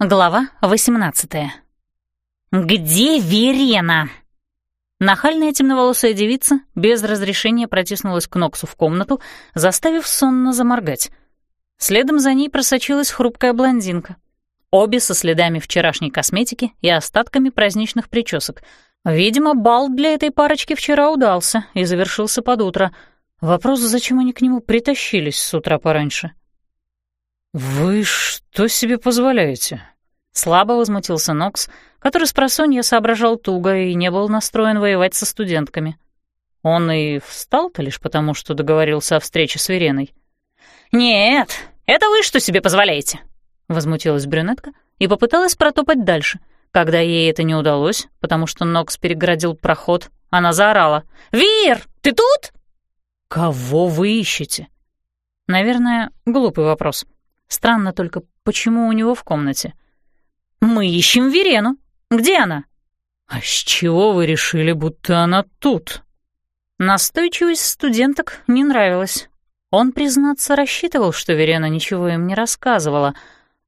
Глава 18 «Где Верена?» Нахальная темноволосая девица без разрешения протиснулась к Ноксу в комнату, заставив сонно заморгать. Следом за ней просочилась хрупкая блондинка. Обе со следами вчерашней косметики и остатками праздничных причесок. Видимо, бал для этой парочки вчера удался и завершился под утро. Вопрос, зачем они к нему притащились с утра пораньше. «Вы что себе позволяете?» Слабо возмутился Нокс, который с просонья соображал туго и не был настроен воевать со студентками. Он и встал-то лишь потому, что договорился о встрече с Вереной. «Нет, это вы что себе позволяете?» — возмутилась брюнетка и попыталась протопать дальше. Когда ей это не удалось, потому что Нокс перегородил проход, она заорала. «Вир, ты тут?» «Кого вы ищете?» Наверное, глупый вопрос. Странно только, почему у него в комнате — «Мы ищем Верену. Где она?» «А с чего вы решили, будто она тут?» Настойчивость студенток не нравилась. Он, признаться, рассчитывал, что Верена ничего им не рассказывала.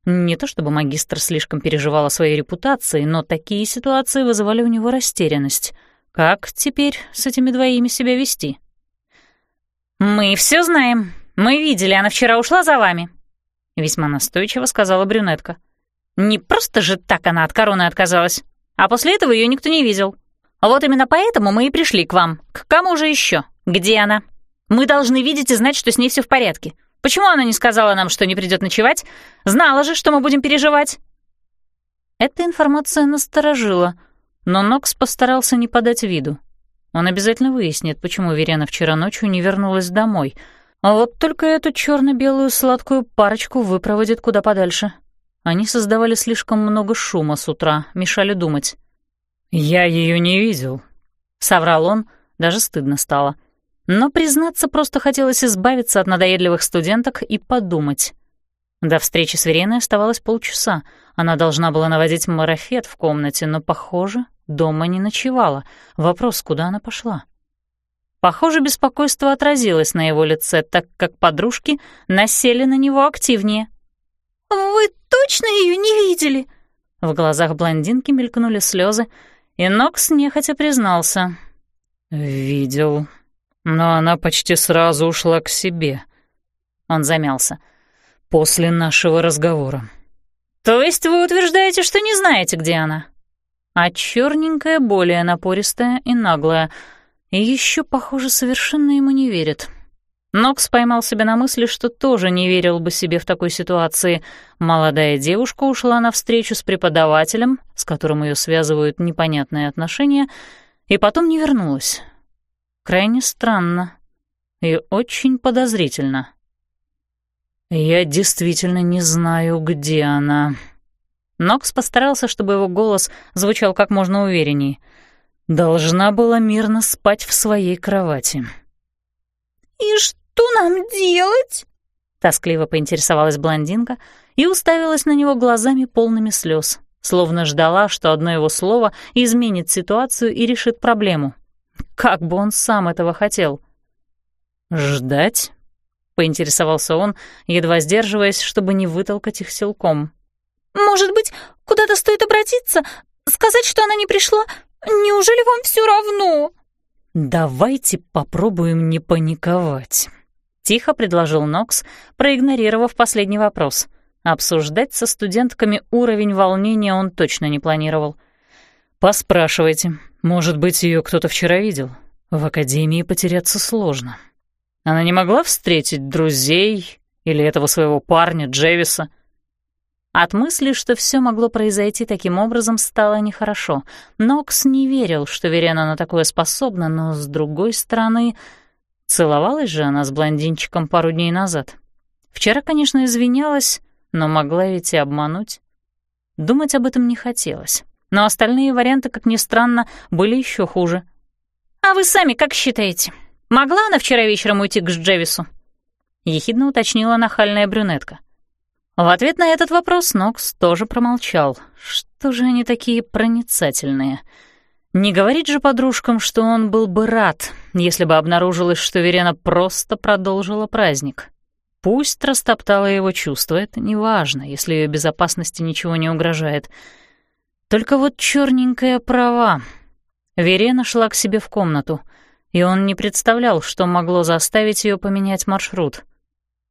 Не то чтобы магистр слишком переживал о своей репутации, но такие ситуации вызывали у него растерянность. Как теперь с этими двоими себя вести? «Мы все знаем. Мы видели, она вчера ушла за вами», — весьма настойчиво сказала брюнетка. Не просто же так она от короны отказалась, а после этого ее никто не видел. Вот именно поэтому мы и пришли к вам. К кому же еще? Где она? Мы должны видеть и знать, что с ней все в порядке. Почему она не сказала нам, что не придет ночевать? Знала же, что мы будем переживать. Эта информация насторожила, но Нокс постарался не подать виду. Он обязательно выяснит, почему Верена вчера ночью не вернулась домой. А вот только эту черно белую сладкую парочку выпроводит куда подальше. Они создавали слишком много шума с утра, мешали думать. «Я ее не видел», — соврал он, даже стыдно стало. Но, признаться, просто хотелось избавиться от надоедливых студенток и подумать. До встречи с Вереной оставалось полчаса. Она должна была наводить марафет в комнате, но, похоже, дома не ночевала. Вопрос, куда она пошла? Похоже, беспокойство отразилось на его лице, так как подружки насели на него активнее — «Вы точно ее не видели?» В глазах блондинки мелькнули слезы, и Нокс нехотя признался. «Видел, но она почти сразу ушла к себе». Он замялся. «После нашего разговора». «То есть вы утверждаете, что не знаете, где она?» А черненькая более напористая и наглая. И еще, похоже, совершенно ему не верит. Нокс поймал себя на мысли, что тоже не верил бы себе в такой ситуации. Молодая девушка ушла на встречу с преподавателем, с которым ее связывают непонятные отношения, и потом не вернулась. Крайне странно и очень подозрительно. «Я действительно не знаю, где она». Нокс постарался, чтобы его голос звучал как можно увереннее. «Должна была мирно спать в своей кровати». «И что?» нам делать?» Тоскливо поинтересовалась блондинка и уставилась на него глазами полными слез, словно ждала, что одно его слово изменит ситуацию и решит проблему. Как бы он сам этого хотел. «Ждать?» — поинтересовался он, едва сдерживаясь, чтобы не вытолкать их силком. «Может быть, куда-то стоит обратиться? Сказать, что она не пришла? Неужели вам все равно?» «Давайте попробуем не паниковать». — тихо предложил Нокс, проигнорировав последний вопрос. Обсуждать со студентками уровень волнения он точно не планировал. «Поспрашивайте. Может быть, ее кто-то вчера видел. В академии потеряться сложно. Она не могла встретить друзей или этого своего парня Джевиса?» От мысли, что все могло произойти таким образом, стало нехорошо. Нокс не верил, что Верена на такое способна, но, с другой стороны, Целовалась же она с блондинчиком пару дней назад. Вчера, конечно, извинялась, но могла ведь и обмануть. Думать об этом не хотелось. Но остальные варианты, как ни странно, были еще хуже. «А вы сами как считаете, могла она вчера вечером уйти к Джевису?» — ехидно уточнила нахальная брюнетка. В ответ на этот вопрос Нокс тоже промолчал. Что же они такие проницательные? — не говорить же подружкам, что он был бы рад, если бы обнаружилось, что Верена просто продолжила праздник. Пусть растоптала его чувства, это не важно, если ее безопасности ничего не угрожает. Только вот черненькая права. Верена шла к себе в комнату, и он не представлял, что могло заставить ее поменять маршрут.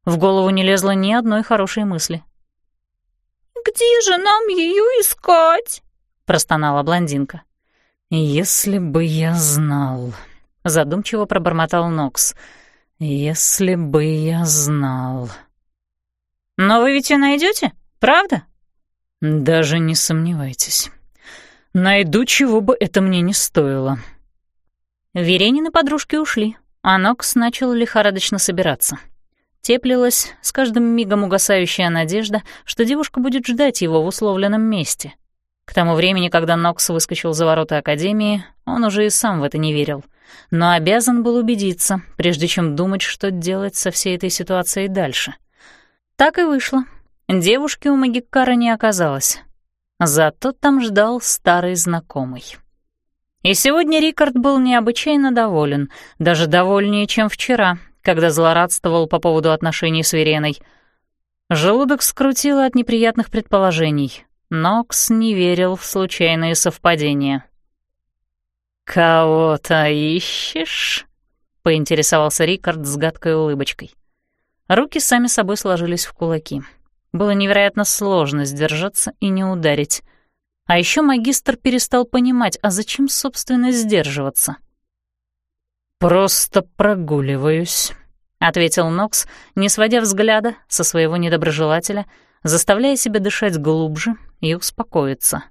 В голову не лезло ни одной хорошей мысли. «Где же нам ее искать?» — простонала блондинка. «Если бы я знал...» — задумчиво пробормотал Нокс — «Если бы я знал...» «Но вы ведь ее найдете, правда?» «Даже не сомневайтесь. Найду, чего бы это мне не стоило». Веренины подружки ушли, а Нокс начал лихорадочно собираться. Теплилась с каждым мигом угасающая надежда, что девушка будет ждать его в условленном месте. К тому времени, когда Нокс выскочил за ворота Академии, он уже и сам в это не верил — но обязан был убедиться, прежде чем думать, что делать со всей этой ситуацией дальше. Так и вышло. Девушки у Магиккара не оказалось. Зато там ждал старый знакомый. И сегодня Рикард был необычайно доволен, даже довольнее, чем вчера, когда злорадствовал по поводу отношений с Вереной. Желудок скрутило от неприятных предположений. Нокс не верил в случайные совпадения. «Кого-то ищешь?» — поинтересовался Рикард с гадкой улыбочкой. Руки сами собой сложились в кулаки. Было невероятно сложно сдержаться и не ударить. А еще магистр перестал понимать, а зачем, собственно, сдерживаться. «Просто прогуливаюсь», — ответил Нокс, не сводя взгляда со своего недоброжелателя, заставляя себя дышать глубже и успокоиться.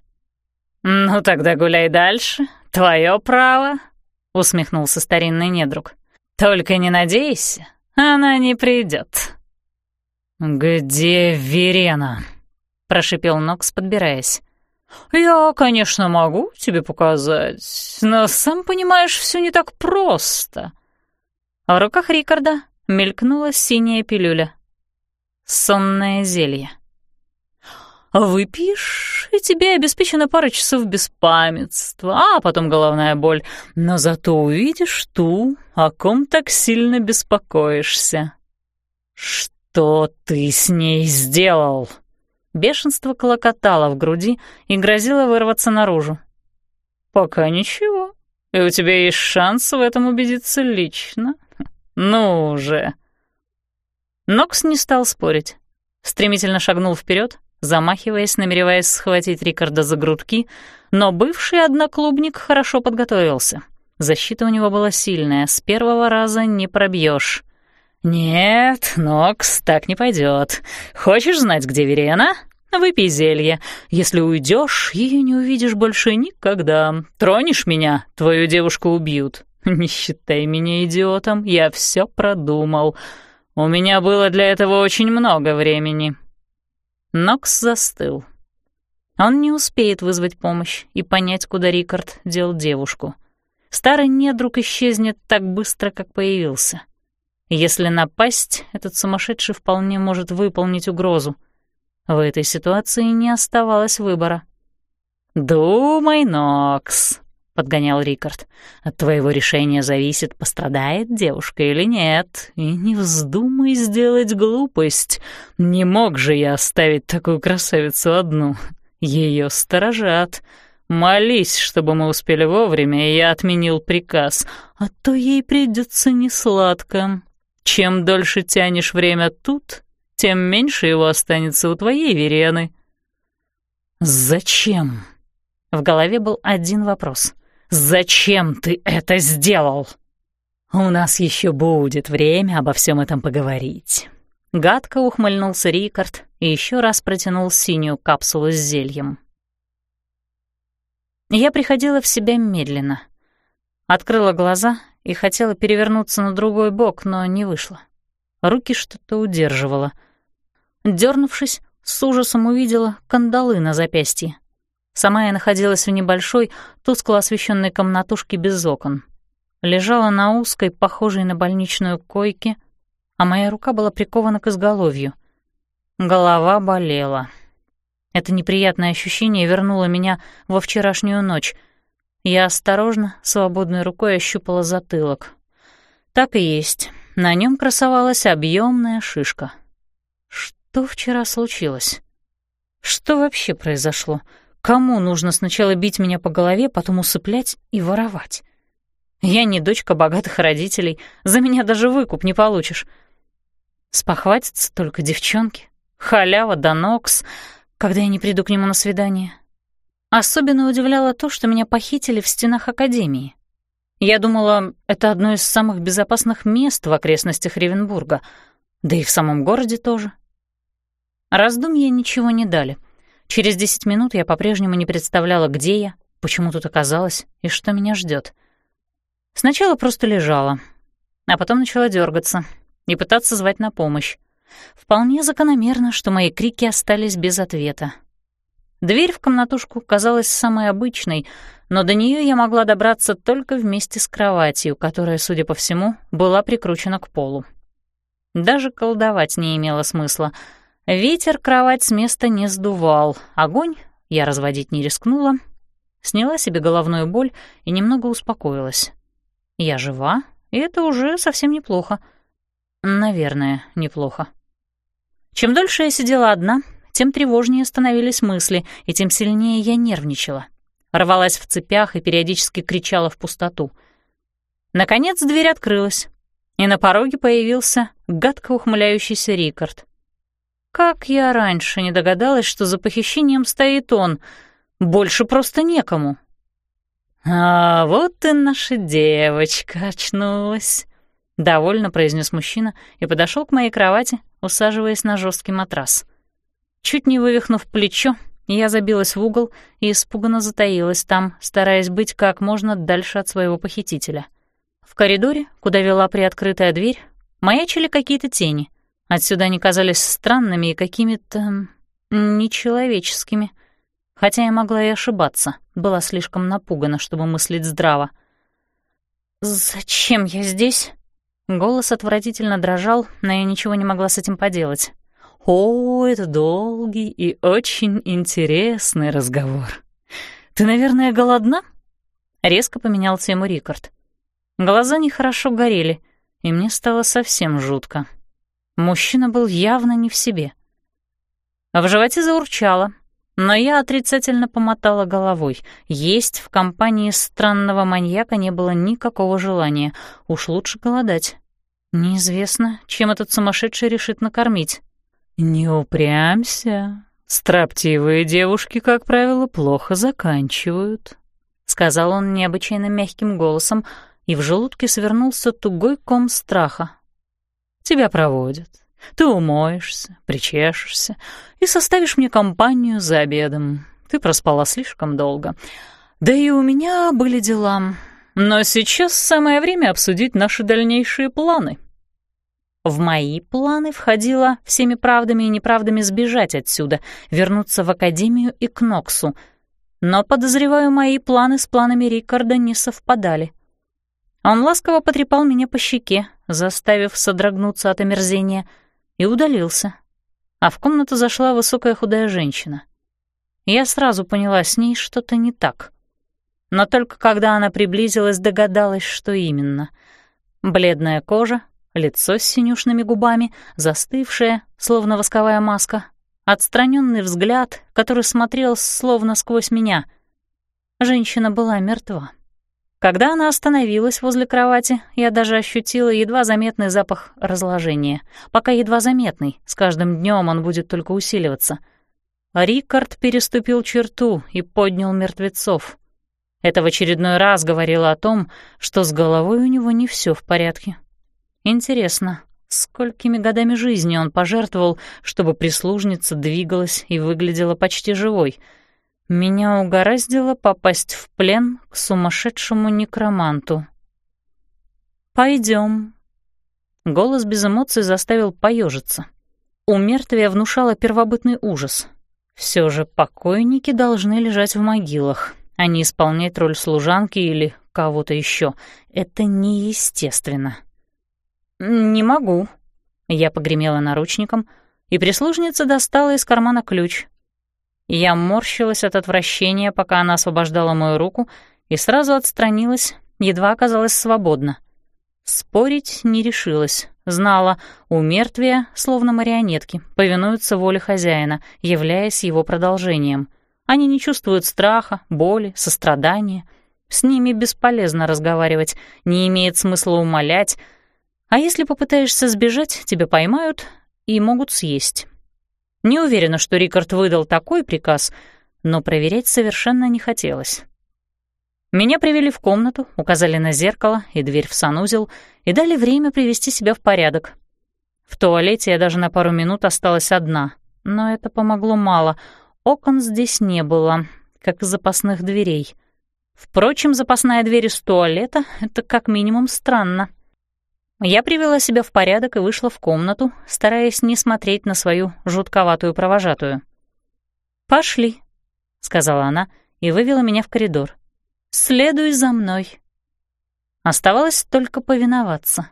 «Ну тогда гуляй дальше, твое право», — усмехнулся старинный недруг. «Только не надейся, она не придет. «Где Верена?» — прошипел Нокс, подбираясь. «Я, конечно, могу тебе показать, но, сам понимаешь, все не так просто». В руках Рикарда мелькнула синяя пилюля. Сонное зелье. Выпьешь, и тебе обеспечена пара часов беспамятства, а потом головная боль. Но зато увидишь ту, о ком так сильно беспокоишься. Что ты с ней сделал? Бешенство клокотало в груди и грозило вырваться наружу. Пока ничего. И у тебя есть шанс в этом убедиться лично. Ну же. Нокс не стал спорить. Стремительно шагнул вперед, замахиваясь, намереваясь схватить Рикарда за грудки, но бывший одноклубник хорошо подготовился. Защита у него была сильная, с первого раза не пробьешь. «Нет, Нокс, так не пойдет. Хочешь знать, где Верена? Выпей зелье. Если уйдешь, ее не увидишь больше никогда. Тронешь меня, твою девушку убьют. Не считай меня идиотом, я все продумал. У меня было для этого очень много времени». Нокс застыл. Он не успеет вызвать помощь и понять, куда Рикард дел девушку. Старый недруг исчезнет так быстро, как появился. Если напасть, этот сумасшедший вполне может выполнить угрозу. В этой ситуации не оставалось выбора. «Думай, Нокс», подгонял Рикард. «От твоего решения зависит, пострадает девушка или нет. И не вздумай сделать глупость. Не мог же я оставить такую красавицу одну. Ее сторожат. Молись, чтобы мы успели вовремя, и я отменил приказ. А то ей придется несладко. Чем дольше тянешь время тут, тем меньше его останется у твоей Верены». «Зачем?» В голове был один вопрос. Зачем ты это сделал? У нас еще будет время обо всем этом поговорить. Гадко ухмыльнулся Рикард и еще раз протянул синюю капсулу с зельем. Я приходила в себя медленно. Открыла глаза и хотела перевернуться на другой бок, но не вышло. Руки что-то удерживало. Дернувшись, с ужасом увидела кандалы на запястье. Сама я находилась в небольшой, тускло освещенной комнатушке без окон. Лежала на узкой, похожей на больничную койке, а моя рука была прикована к изголовью. Голова болела. Это неприятное ощущение вернуло меня во вчерашнюю ночь. Я осторожно, свободной рукой ощупала затылок. Так и есть. На нем красовалась объемная шишка. Что вчера случилось? Что вообще произошло? Кому нужно сначала бить меня по голове, потом усыплять и воровать? Я не дочка богатых родителей, за меня даже выкуп не получишь. Спохватятся только девчонки. Халява да нокс, когда я не приду к нему на свидание. Особенно удивляло то, что меня похитили в стенах Академии. Я думала, это одно из самых безопасных мест в окрестностях Ревенбурга, да и в самом городе тоже. Раздумья ничего не дали. Через десять минут я по-прежнему не представляла, где я, почему тут оказалась и что меня ждет. Сначала просто лежала, а потом начала дергаться и пытаться звать на помощь. Вполне закономерно, что мои крики остались без ответа. Дверь в комнатушку казалась самой обычной, но до нее я могла добраться только вместе с кроватью, которая, судя по всему, была прикручена к полу. Даже колдовать не имело смысла. Ветер кровать с места не сдувал, огонь я разводить не рискнула, сняла себе головную боль и немного успокоилась. Я жива, и это уже совсем неплохо. Наверное, неплохо. Чем дольше я сидела одна, тем тревожнее становились мысли, и тем сильнее я нервничала. Рвалась в цепях и периодически кричала в пустоту. Наконец дверь открылась, и на пороге появился гадко ухмыляющийся Рикард. Как я раньше не догадалась, что за похищением стоит он. Больше просто некому. «А вот и наша девочка очнулась», — довольно произнес мужчина и подошел к моей кровати, усаживаясь на жесткий матрас. Чуть не вывихнув плечо, я забилась в угол и испуганно затаилась там, стараясь быть как можно дальше от своего похитителя. В коридоре, куда вела приоткрытая дверь, маячили какие-то тени. Отсюда они казались странными и какими-то... нечеловеческими. Хотя я могла и ошибаться, была слишком напугана, чтобы мыслить здраво. «Зачем я здесь?» Голос отвратительно дрожал, но я ничего не могла с этим поделать. «О, это долгий и очень интересный разговор. Ты, наверное, голодна?» Резко поменял тему Рикард. Глаза нехорошо горели, и мне стало совсем жутко. Мужчина был явно не в себе. В животе заурчало, но я отрицательно помотала головой. Есть в компании странного маньяка не было никакого желания. Уж лучше голодать. Неизвестно, чем этот сумасшедший решит накормить. «Не упрямься. Строптивые девушки, как правило, плохо заканчивают», — сказал он необычайно мягким голосом, и в желудке свернулся тугой ком страха. «Тебя проводят. Ты умоешься, причешешься и составишь мне компанию за обедом. Ты проспала слишком долго. Да и у меня были дела. Но сейчас самое время обсудить наши дальнейшие планы». В мои планы входило всеми правдами и неправдами сбежать отсюда, вернуться в Академию и к Ноксу. Но, подозреваю, мои планы с планами Рикарда не совпадали. Он ласково потрепал меня по щеке, заставив содрогнуться от омерзения, и удалился. А в комнату зашла высокая худая женщина. Я сразу поняла, с ней что-то не так. Но только когда она приблизилась, догадалась, что именно. Бледная кожа, лицо с синюшными губами, застывшее, словно восковая маска, отстраненный взгляд, который смотрел словно сквозь меня. Женщина была мертва. Когда она остановилась возле кровати, я даже ощутила едва заметный запах разложения. Пока едва заметный, с каждым днем он будет только усиливаться. Рикард переступил черту и поднял мертвецов. Это в очередной раз говорило о том, что с головой у него не все в порядке. Интересно, сколькими годами жизни он пожертвовал, чтобы прислужница двигалась и выглядела почти живой. Меня угораздило попасть в плен к сумасшедшему некроманту. Пойдем. Голос без эмоций заставил поежиться. У мертвия внушало первобытный ужас. Все же покойники должны лежать в могилах, а не исполнять роль служанки или кого-то еще. Это неестественно. «Не могу». Я погремела наручником, и прислужница достала из кармана ключ. Я морщилась от отвращения, пока она освобождала мою руку, и сразу отстранилась, едва оказалась свободна. Спорить не решилась. Знала, у мертвия, словно марионетки, повинуются воле хозяина, являясь его продолжением. Они не чувствуют страха, боли, сострадания. С ними бесполезно разговаривать, не имеет смысла умолять. А если попытаешься сбежать, тебя поймают и могут съесть. Не уверена, что Рикард выдал такой приказ, но проверять совершенно не хотелось. Меня привели в комнату, указали на зеркало и дверь в санузел и дали время привести себя в порядок. В туалете я даже на пару минут осталась одна, но это помогло мало. Окон здесь не было, как запасных дверей. Впрочем, запасная дверь из туалета — это как минимум странно. Я привела себя в порядок и вышла в комнату, стараясь не смотреть на свою жутковатую провожатую. «Пошли», — сказала она и вывела меня в коридор. «Следуй за мной». Оставалось только повиноваться.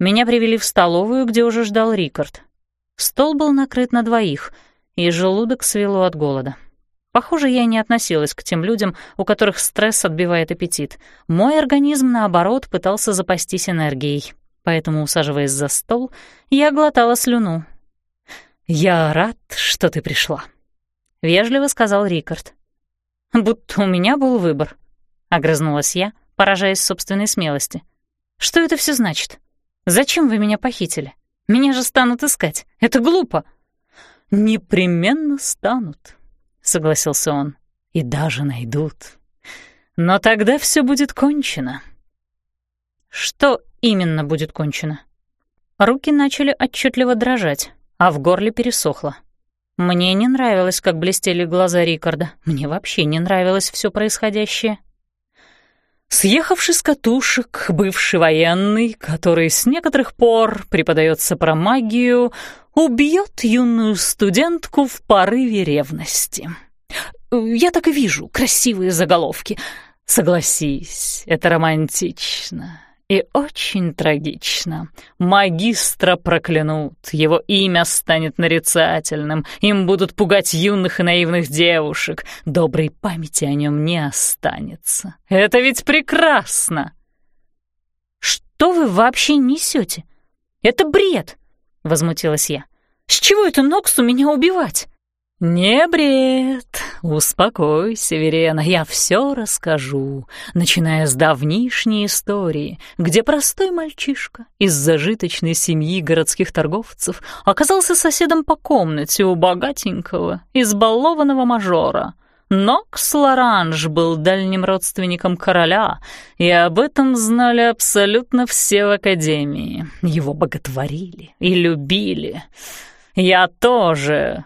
Меня привели в столовую, где уже ждал Рикард. Стол был накрыт на двоих, и желудок свело от голода. Похоже, я не относилась к тем людям, у которых стресс отбивает аппетит. Мой организм, наоборот, пытался запастись энергией. Поэтому, усаживаясь за стол, я глотала слюну. «Я рад, что ты пришла», — вежливо сказал Рикард. «Будто у меня был выбор», — огрызнулась я, поражаясь собственной смелости. «Что это все значит? Зачем вы меня похитили? Меня же станут искать. Это глупо». «Непременно станут», — согласился он. «И даже найдут. Но тогда все будет кончено». «Что именно будет кончено?» Руки начали отчетливо дрожать, а в горле пересохло. Мне не нравилось, как блестели глаза Рикарда. Мне вообще не нравилось все происходящее. Съехавший с катушек, бывший военный, который с некоторых пор преподает сопромагию, убьет юную студентку в порыве ревности. Я так и вижу красивые заголовки. Согласись, это романтично. И очень трагично. Магистра проклянут, его имя станет нарицательным, им будут пугать юных и наивных девушек, доброй памяти о нем не останется. Это ведь прекрасно! «Что вы вообще несете? Это бред!» — возмутилась я. «С чего это Ноксу меня убивать?» «Не бред, успокойся, Верена, я все расскажу, начиная с давнишней истории, где простой мальчишка из зажиточной семьи городских торговцев оказался соседом по комнате у богатенького, избалованного мажора. Нокс Лоранж был дальним родственником короля, и об этом знали абсолютно все в Академии. Его боготворили и любили». Я тоже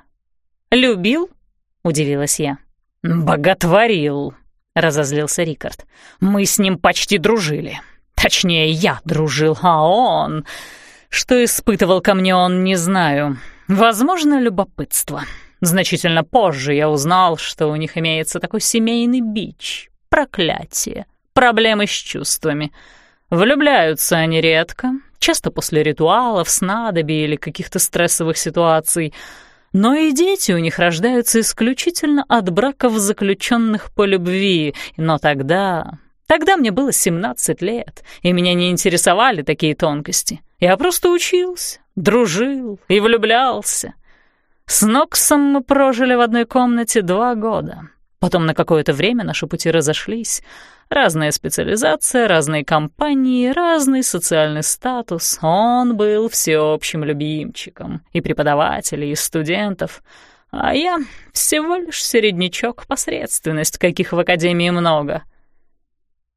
«Любил?» — удивилась я. «Боготворил», — разозлился Рикард. «Мы с ним почти дружили. Точнее, я дружил, а он... Что испытывал ко мне, он не знаю. Возможно, любопытство. Значительно позже я узнал, что у них имеется такой семейный бич, проклятие, проблемы с чувствами. Влюбляются они редко, часто после ритуалов, снадобий или каких-то стрессовых ситуаций — но и дети у них рождаются исключительно от браков, заключенных по любви. Но тогда... Тогда мне было 17 лет, и меня не интересовали такие тонкости. Я просто учился, дружил и влюблялся. С Ноксом мы прожили в одной комнате два года. Потом на какое-то время наши пути разошлись. Разная специализация, разные компании, разный социальный статус. Он был всеобщим любимчиком и преподавателей, и студентов. А я всего лишь середнячок, посредственность, каких в Академии много.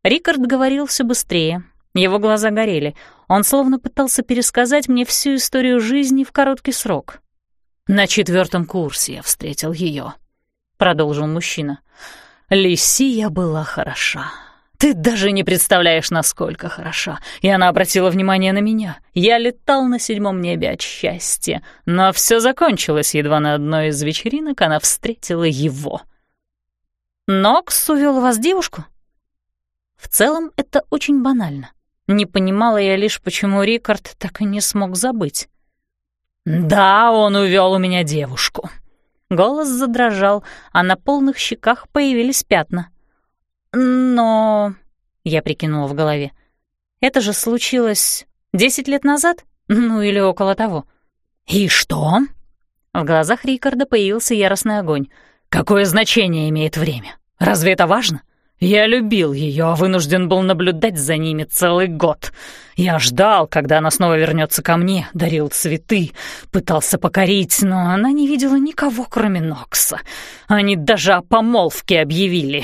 Рикард говорил все быстрее. Его глаза горели. Он словно пытался пересказать мне всю историю жизни в короткий срок. На четвертом курсе я встретил ее. — продолжил мужчина. «Лисия была хороша. Ты даже не представляешь, насколько хороша. И она обратила внимание на меня. Я летал на седьмом небе от счастья. Но все закончилось, едва на одной из вечеринок она встретила его». «Нокс увел вас девушку?» В целом, это очень банально. Не понимала я лишь, почему Рикард так и не смог забыть. «Да, он увел у меня девушку», Голос задрожал, а на полных щеках появились пятна. «Но...» — я прикинула в голове. Это же случилось десять лет назад? Ну или около того. «И что?» В глазах Рикарда появился яростный огонь. «Какое значение имеет время? Разве это важно? Я любил ее, а вынужден был наблюдать за ними целый год. Я ждал, когда она снова вернется ко мне, дарил цветы, пытался покорить, но она не видела никого, кроме Нокса. Они даже о помолвке объявили».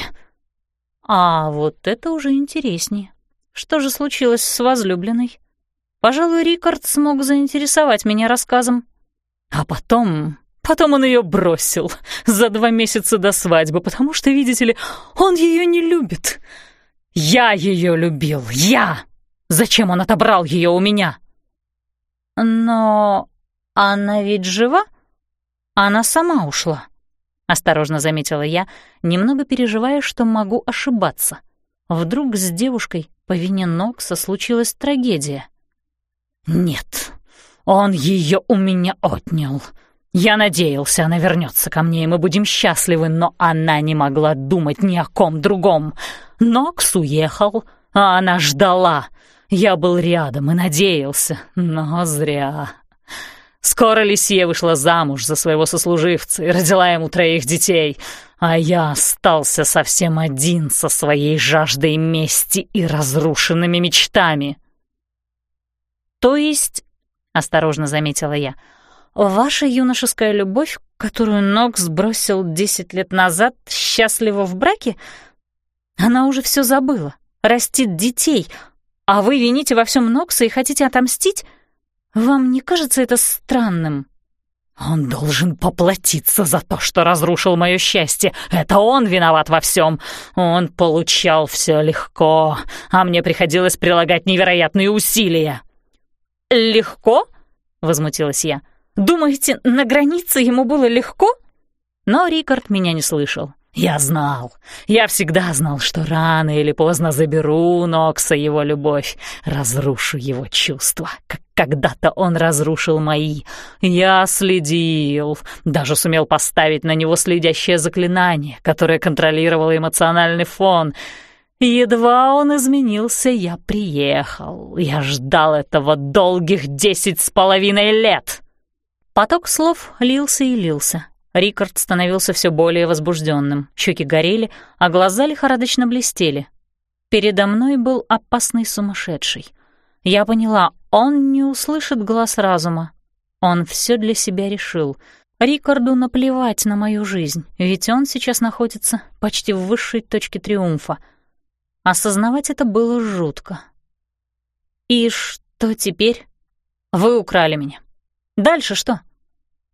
«А вот это уже интереснее. Что же случилось с возлюбленной?» Пожалуй, Рикард смог заинтересовать меня рассказом. А потом... Потом он ее бросил за два месяца до свадьбы, потому что, видите ли, он ее не любит. Я ее любил, я! Зачем он отобрал ее у меня? Но она ведь жива? Она сама ушла, — осторожно заметила я, немного переживая, что могу ошибаться. Вдруг с девушкой по вине Нокса случилась трагедия. «Нет, он ее у меня отнял. Я надеялся, она вернется ко мне, и мы будем счастливы, но она не могла думать ни о ком другом. Нокс уехал, а она ждала. Я был рядом и надеялся, но зря. Скоро Лисия вышла замуж за своего сослуживца и родила ему троих детей, а я остался совсем один со своей жаждой мести и разрушенными мечтами. То есть — осторожно заметила я. «Ваша юношеская любовь, которую Нокс бросил десять лет назад, счастлива в браке? Она уже все забыла, растит детей, а вы вините во всем Нокса и хотите отомстить? Вам не кажется это странным?» «Он должен поплатиться за то, что разрушил мое счастье. Это он виноват во всем. Он получал все легко, а мне приходилось прилагать невероятные усилия». «Легко?» — возмутилась я. «Думаете, на границе ему было легко?» Но Рикард меня не слышал. «Я знал, я всегда знал, что рано или поздно заберу у Нокса его любовь, разрушу его чувства, как когда-то он разрушил мои. Я следил, даже сумел поставить на него следящее заклинание, которое контролировало эмоциональный фон — Едва он изменился, я приехал. Я ждал этого долгих десять с половиной лет. Поток слов лился и лился. Рикард становился все более возбужденным. Щеки горели, а глаза лихорадочно блестели. Передо мной был опасный сумасшедший. Я поняла, он не услышит глаз разума. Он все для себя решил. Рикарду наплевать на мою жизнь, ведь он сейчас находится почти в высшей точке триумфа — Осознавать это было жутко. «И что теперь? Вы украли меня. Дальше что?»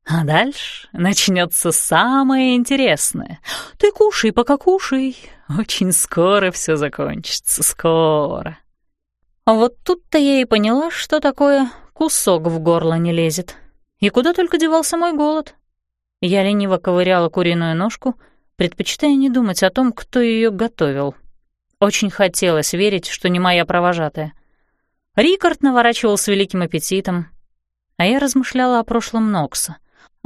А дальше начнется самое интересное. Ты кушай, пока кушай. Очень скоро все закончится, скоро. Вот тут-то я и поняла, что такое кусок в горло не лезет. И куда только девался мой голод. Я лениво ковыряла куриную ножку, предпочитая не думать о том, кто ее готовил. Очень хотелось верить, что не моя провожатая. Рикард наворачивал с великим аппетитом, а я размышляла о прошлом Нокса.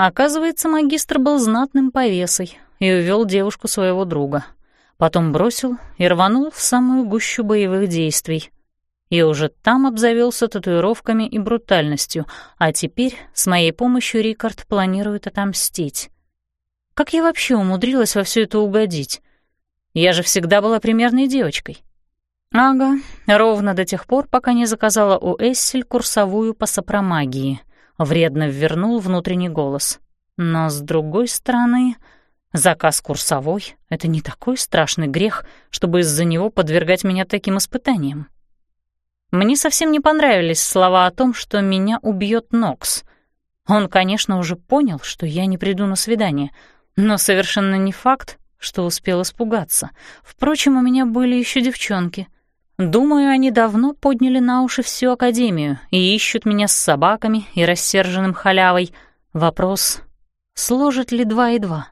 Оказывается, магистр был знатным повесой и увел девушку своего друга. Потом бросил и рванул в самую гущу боевых действий. И уже там обзавелся татуировками и брутальностью, а теперь с моей помощью Рикард планирует отомстить. Как я вообще умудрилась во все это угодить? Я же всегда была примерной девочкой. Ага, ровно до тех пор, пока не заказала у Эссель курсовую по сопромагии. Вредно ввернул внутренний голос. Но, с другой стороны, заказ курсовой — это не такой страшный грех, чтобы из-за него подвергать меня таким испытаниям. Мне совсем не понравились слова о том, что меня убьет Нокс. Он, конечно, уже понял, что я не приду на свидание, но совершенно не факт, что успел испугаться. Впрочем, у меня были еще девчонки. Думаю, они давно подняли на уши всю Академию и ищут меня с собаками и рассерженным халявой. Вопрос, сложат ли два и два?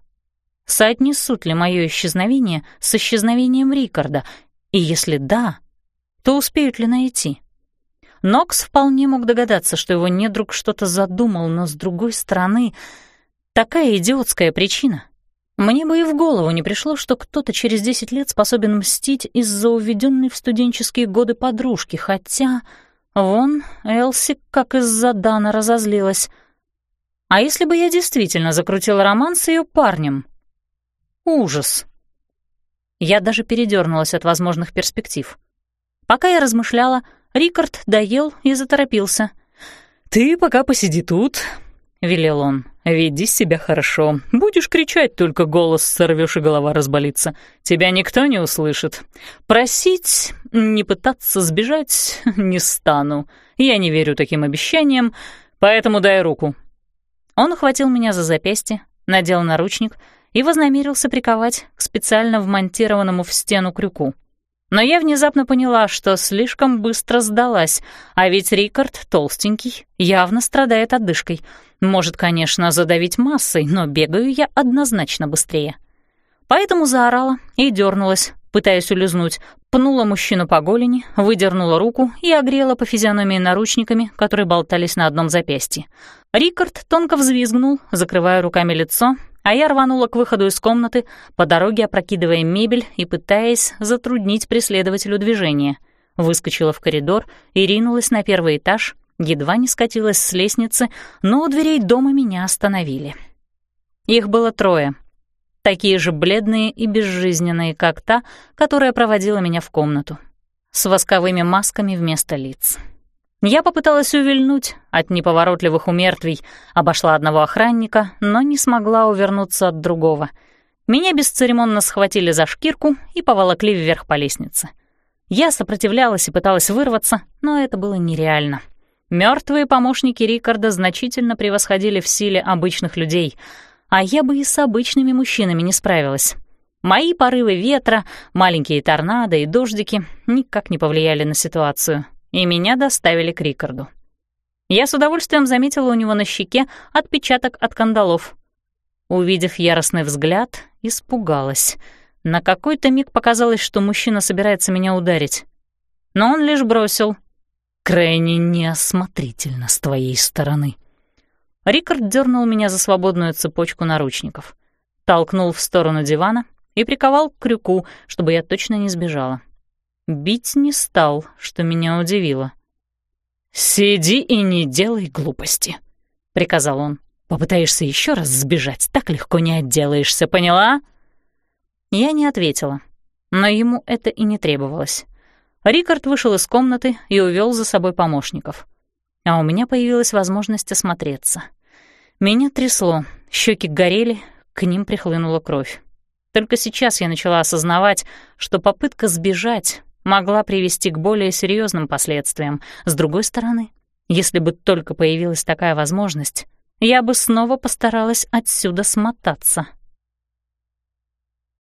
Соотнесут ли мое исчезновение с исчезновением Рикарда? И если да, то успеют ли найти? Нокс вполне мог догадаться, что его недруг что-то задумал, но, с другой стороны, такая идиотская причина. Мне бы и в голову не пришло, что кто-то через десять лет способен мстить из-за уведенной в студенческие годы подружки, хотя... Вон, Элси как из-за Дана разозлилась. А если бы я действительно закрутила роман с ее парнем? Ужас. Я даже передернулась от возможных перспектив. Пока я размышляла, Рикард доел и заторопился. «Ты пока посиди тут», — велел он. «Веди себя хорошо. Будешь кричать, только голос сорвешь и голова разболится. Тебя никто не услышит. Просить, не пытаться сбежать не стану. Я не верю таким обещаниям, поэтому дай руку». Он ухватил меня за запястье, надел наручник и вознамерился приковать к специально вмонтированному в стену крюку. Но я внезапно поняла, что слишком быстро сдалась, а ведь Рикард толстенький, явно страдает одышкой. Может, конечно, задавить массой, но бегаю я однозначно быстрее. Поэтому заорала и дернулась, пытаясь улизнуть, пнула мужчину по голени, выдернула руку и огрела по физиономии наручниками, которые болтались на одном запястье. Рикард тонко взвизгнул, закрывая руками лицо, а я рванула к выходу из комнаты, по дороге опрокидывая мебель и пытаясь затруднить преследователю движение. Выскочила в коридор и ринулась на первый этаж, едва не скатилась с лестницы, но у дверей дома меня остановили. Их было трое. Такие же бледные и безжизненные, как та, которая проводила меня в комнату. С восковыми масками вместо лиц. Я попыталась увильнуть от неповоротливых умертвий, обошла одного охранника, но не смогла увернуться от другого. Меня бесцеремонно схватили за шкирку и поволокли вверх по лестнице. Я сопротивлялась и пыталась вырваться, но это было нереально. Мертвые помощники Рикарда значительно превосходили в силе обычных людей, а я бы и с обычными мужчинами не справилась. Мои порывы ветра, маленькие торнадо и дождики никак не повлияли на ситуацию и меня доставили к Рикарду. Я с удовольствием заметила у него на щеке отпечаток от кандалов. Увидев яростный взгляд, испугалась. На какой-то миг показалось, что мужчина собирается меня ударить. Но он лишь бросил. «Крайне неосмотрительно с твоей стороны». Рикард дернул меня за свободную цепочку наручников, толкнул в сторону дивана и приковал к крюку, чтобы я точно не сбежала. Бить не стал, что меня удивило. «Сиди и не делай глупости», — приказал он. «Попытаешься еще раз сбежать, так легко не отделаешься, поняла?» Я не ответила, но ему это и не требовалось. Рикард вышел из комнаты и увел за собой помощников. А у меня появилась возможность осмотреться. Меня трясло, щеки горели, к ним прихлынула кровь. Только сейчас я начала осознавать, что попытка сбежать могла привести к более серьезным последствиям. С другой стороны, если бы только появилась такая возможность, я бы снова постаралась отсюда смотаться.